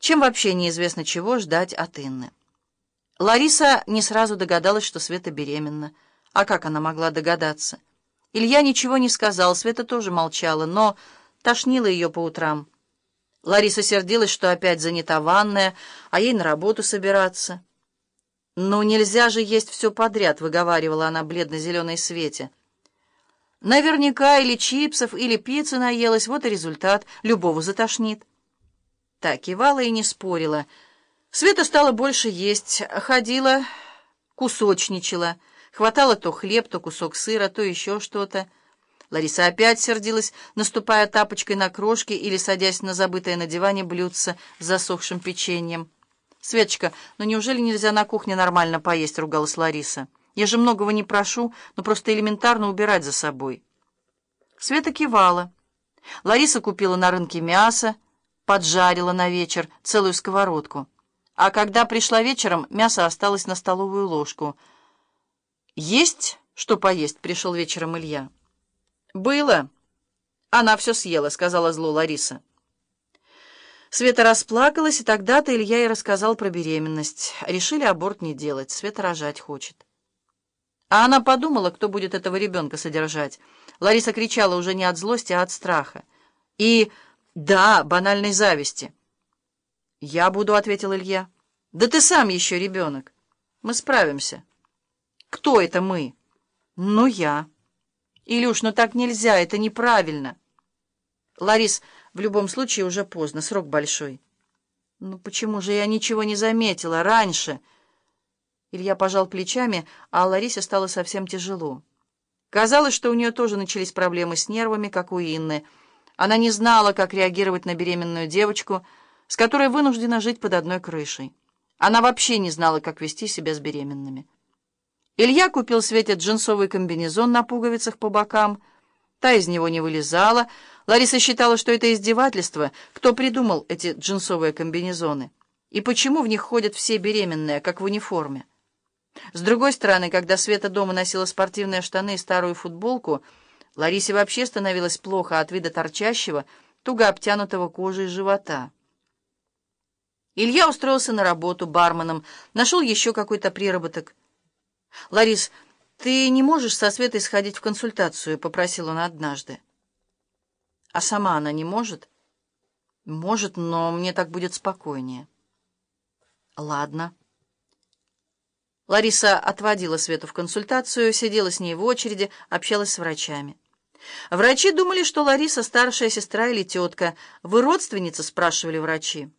чем вообще неизвестно чего ждать от Инны. Лариса не сразу догадалась, что Света беременна. А как она могла догадаться? Илья ничего не сказал, Света тоже молчала, но тошнило ее по утрам. Лариса сердилась, что опять занята ванная, а ей на работу собираться. «Ну, нельзя же есть все подряд», — выговаривала она бледно-зеленой Свете. «Наверняка или чипсов, или пиццы наелась, вот и результат. Любого затошнит». Так кивала и не спорила. Света стала больше есть, ходила, кусочничала, хватала то хлеб, то кусок сыра, то еще что-то. Лариса опять сердилась, наступая тапочкой на крошки или садясь на забытое на диване блюдце с засохшим печеньем. «Светочка, ну неужели нельзя на кухне нормально поесть?» — ругалась Лариса. «Я же многого не прошу, но просто элементарно убирать за собой». Света кивала. Лариса купила на рынке мясо, поджарила на вечер целую сковородку. А когда пришла вечером, мясо осталось на столовую ложку. «Есть что поесть?» — пришел вечером Илья. «Было. Она все съела», — сказала зло Лариса. Света расплакалась, и тогда-то Илья ей рассказал про беременность. Решили аборт не делать, Света рожать хочет. А она подумала, кто будет этого ребенка содержать. Лариса кричала уже не от злости, а от страха. И, да, банальной зависти. «Я буду», — ответил Илья. «Да ты сам еще ребенок. Мы справимся». «Кто это мы?» «Ну, я». «Илюш, ну так нельзя, это неправильно». «Ларис, в любом случае уже поздно, срок большой». «Ну почему же я ничего не заметила раньше?» Илья пожал плечами, а Ларисе стало совсем тяжело. Казалось, что у нее тоже начались проблемы с нервами, как у Инны. Она не знала, как реагировать на беременную девочку, с которой вынуждена жить под одной крышей. Она вообще не знала, как вести себя с беременными. Илья купил Свете джинсовый комбинезон на пуговицах по бокам. Та из него не вылезала. Лариса считала, что это издевательство. Кто придумал эти джинсовые комбинезоны? И почему в них ходят все беременные, как в униформе? С другой стороны, когда Света дома носила спортивные штаны и старую футболку, Ларисе вообще становилось плохо от вида торчащего, туго обтянутого кожей живота. Илья устроился на работу барменом, нашел еще какой-то приработок — «Ларис, ты не можешь со Светой сходить в консультацию?» — попросил он однажды. «А сама она не может?» «Может, но мне так будет спокойнее». «Ладно». Лариса отводила Свету в консультацию, сидела с ней в очереди, общалась с врачами. Врачи думали, что Лариса старшая сестра или тетка. «Вы родственница?» — спрашивали врачи.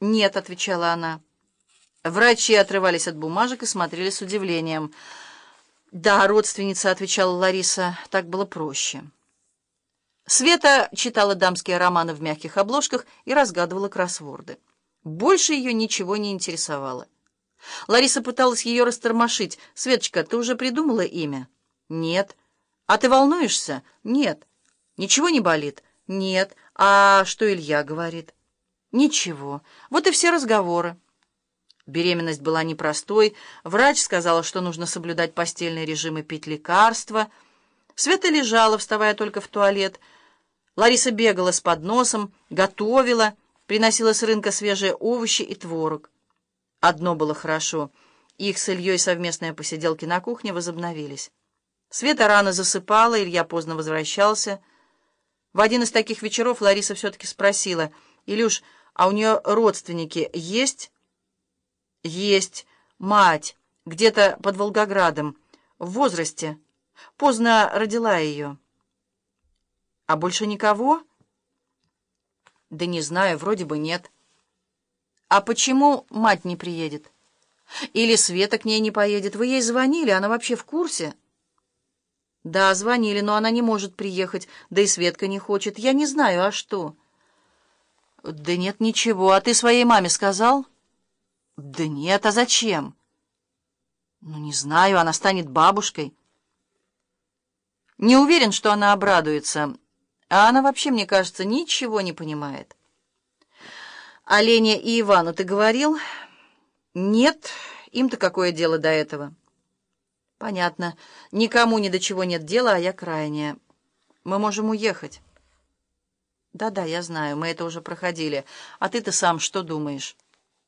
«Нет», — отвечала она. Врачи отрывались от бумажек и смотрели с удивлением. «Да, родственница», — отвечала Лариса, — «так было проще». Света читала дамские романы в мягких обложках и разгадывала кроссворды. Больше ее ничего не интересовало. Лариса пыталась ее растормошить. «Светочка, ты уже придумала имя?» «Нет». «А ты волнуешься?» «Нет». «Ничего не болит?» «Нет». «А что Илья говорит?» «Ничего. Вот и все разговоры». Беременность была непростой. Врач сказала, что нужно соблюдать постельный режим и пить лекарства. Света лежала, вставая только в туалет. Лариса бегала с подносом, готовила, приносила с рынка свежие овощи и творог. Одно было хорошо. Их с Ильей совместные посиделки на кухне возобновились. Света рано засыпала, Илья поздно возвращался. В один из таких вечеров Лариса все-таки спросила, «Илюш, а у нее родственники есть?» Есть мать, где-то под Волгоградом, в возрасте. Поздно родила ее. А больше никого? Да не знаю, вроде бы нет. А почему мать не приедет? Или Света к ней не поедет? Вы ей звонили, она вообще в курсе? Да, звонили, но она не может приехать, да и Светка не хочет. Я не знаю, а что? Да нет, ничего. А ты своей маме сказал? «Да нет, а зачем?» «Ну, не знаю, она станет бабушкой». Не уверен, что она обрадуется, а она вообще, мне кажется, ничего не понимает. «А и Ивану ты говорил?» «Нет, им-то какое дело до этого?» «Понятно. Никому ни до чего нет дела, а я крайняя. Мы можем уехать». «Да-да, я знаю, мы это уже проходили. А ты-то сам что думаешь?»